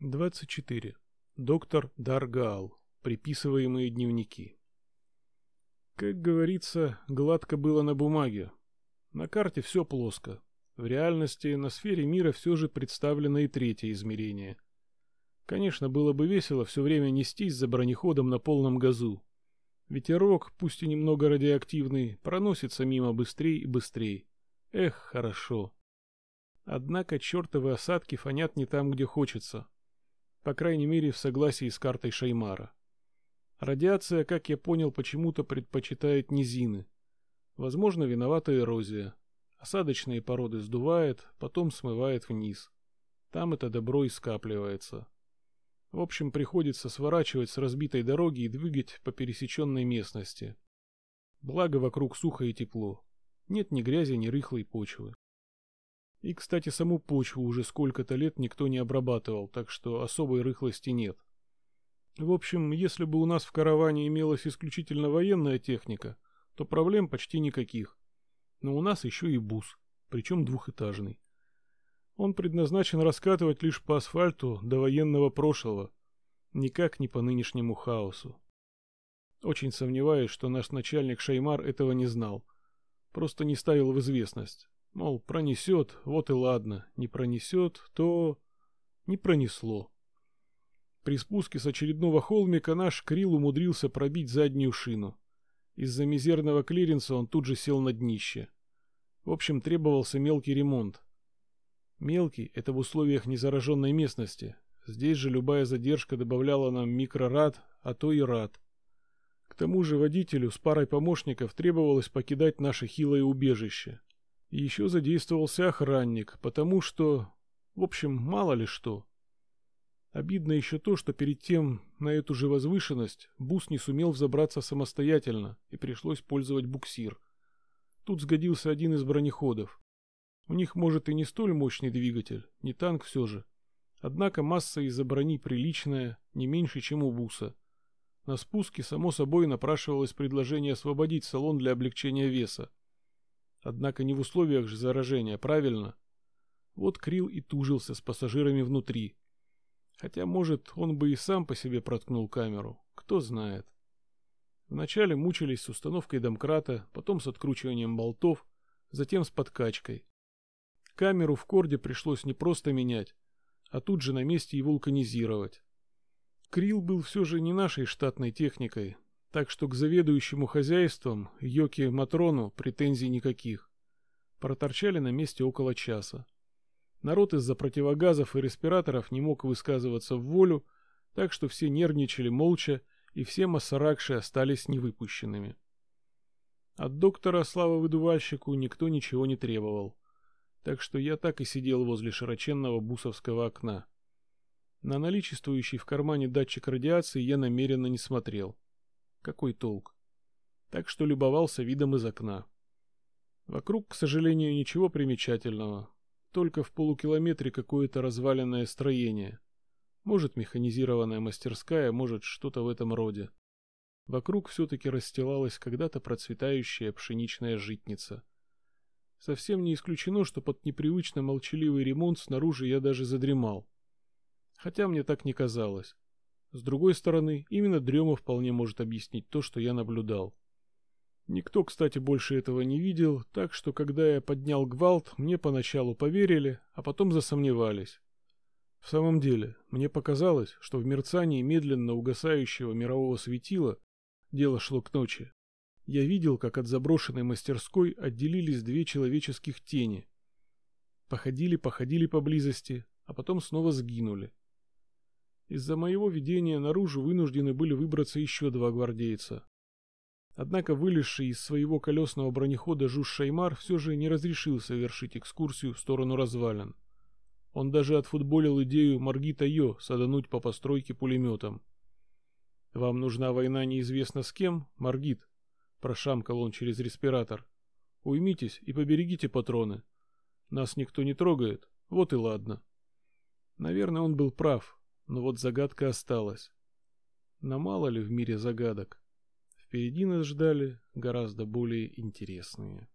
24. Доктор Даргал. Приписываемые дневники. Как говорится, гладко было на бумаге. На карте все плоско. В реальности на сфере мира все же представлено и третье измерение. Конечно, было бы весело все время нестись за бронеходом на полном газу. Ветерок, пусть и немного радиоактивный, проносится мимо быстрее и быстрее. Эх, хорошо. Однако чертовы осадки фонят не там, где хочется. По крайней мере, в согласии с картой Шаймара. Радиация, как я понял, почему-то предпочитает низины. Возможно, виновата эрозия. Осадочные породы сдувает, потом смывает вниз. Там это добро и скапливается. В общем, приходится сворачивать с разбитой дороги и двигать по пересеченной местности. Благо вокруг сухо и тепло. Нет ни грязи, ни рыхлой почвы. И, кстати, саму почву уже сколько-то лет никто не обрабатывал, так что особой рыхлости нет. В общем, если бы у нас в караване имелась исключительно военная техника, то проблем почти никаких. Но у нас еще и бус, причем двухэтажный. Он предназначен раскатывать лишь по асфальту до военного прошлого, никак не по нынешнему хаосу. Очень сомневаюсь, что наш начальник Шаймар этого не знал. Просто не ставил в известность. Мол, пронесет, вот и ладно. Не пронесет, то... Не пронесло. При спуске с очередного холмика наш Крил умудрился пробить заднюю шину. Из-за мизерного клиренса он тут же сел на днище. В общем, требовался мелкий ремонт. Мелкий — это в условиях незараженной местности. Здесь же любая задержка добавляла нам микрорад, а то и рад. К тому же водителю с парой помощников требовалось покидать наше хилое убежище. Еще задействовался охранник, потому что... В общем, мало ли что. Обидно еще то, что перед тем на эту же возвышенность бус не сумел взобраться самостоятельно и пришлось пользовать буксир. Тут сгодился один из бронеходов. У них может и не столь мощный двигатель, не танк все же. Однако масса из-за брони приличная, не меньше, чем у буса. На спуске, само собой, напрашивалось предложение освободить салон для облегчения веса. Однако не в условиях же заражения, правильно? Вот Крил и тужился с пассажирами внутри. Хотя, может, он бы и сам по себе проткнул камеру, кто знает. Вначале мучились с установкой домкрата, потом с откручиванием болтов, затем с подкачкой. Камеру в корде пришлось не просто менять, а тут же на месте и вулканизировать. Крил был все же не нашей штатной техникой, так что к заведующему хозяйством, Йоки Матрону, претензий никаких. Проторчали на месте около часа. Народ из-за противогазов и респираторов не мог высказываться в волю, так что все нервничали молча, и все массаракши остались невыпущенными. От доктора слава-выдувальщику никто ничего не требовал. Так что я так и сидел возле широченного бусовского окна. На наличествующий в кармане датчик радиации я намеренно не смотрел. Какой толк? Так что любовался видом из окна. Вокруг, к сожалению, ничего примечательного. Только в полукилометре какое-то разваленное строение. Может, механизированная мастерская, может, что-то в этом роде. Вокруг все-таки расстилалась когда-то процветающая пшеничная житница. Совсем не исключено, что под непривычно молчаливый ремонт снаружи я даже задремал. Хотя мне так не казалось. С другой стороны, именно дрема вполне может объяснить то, что я наблюдал. Никто, кстати, больше этого не видел, так что когда я поднял гвалт, мне поначалу поверили, а потом засомневались. В самом деле, мне показалось, что в мерцании медленно угасающего мирового светила дело шло к ночи. Я видел, как от заброшенной мастерской отделились две человеческих тени. Походили-походили поблизости, а потом снова сгинули. Из-за моего видения наружу вынуждены были выбраться еще два гвардейца. Однако вылезший из своего колесного бронехода Жуж Шаймар все же не разрешил совершить экскурсию в сторону развалин. Он даже отфутболил идею Маргита Йо садануть по постройке пулеметом. «Вам нужна война неизвестно с кем, Маргит?» — прошамкал он через респиратор. «Уймитесь и поберегите патроны. Нас никто не трогает, вот и ладно». Наверное, он был прав, но вот загадка осталась. Но мало ли в мире загадок. Впереди нас ждали гораздо более интересные.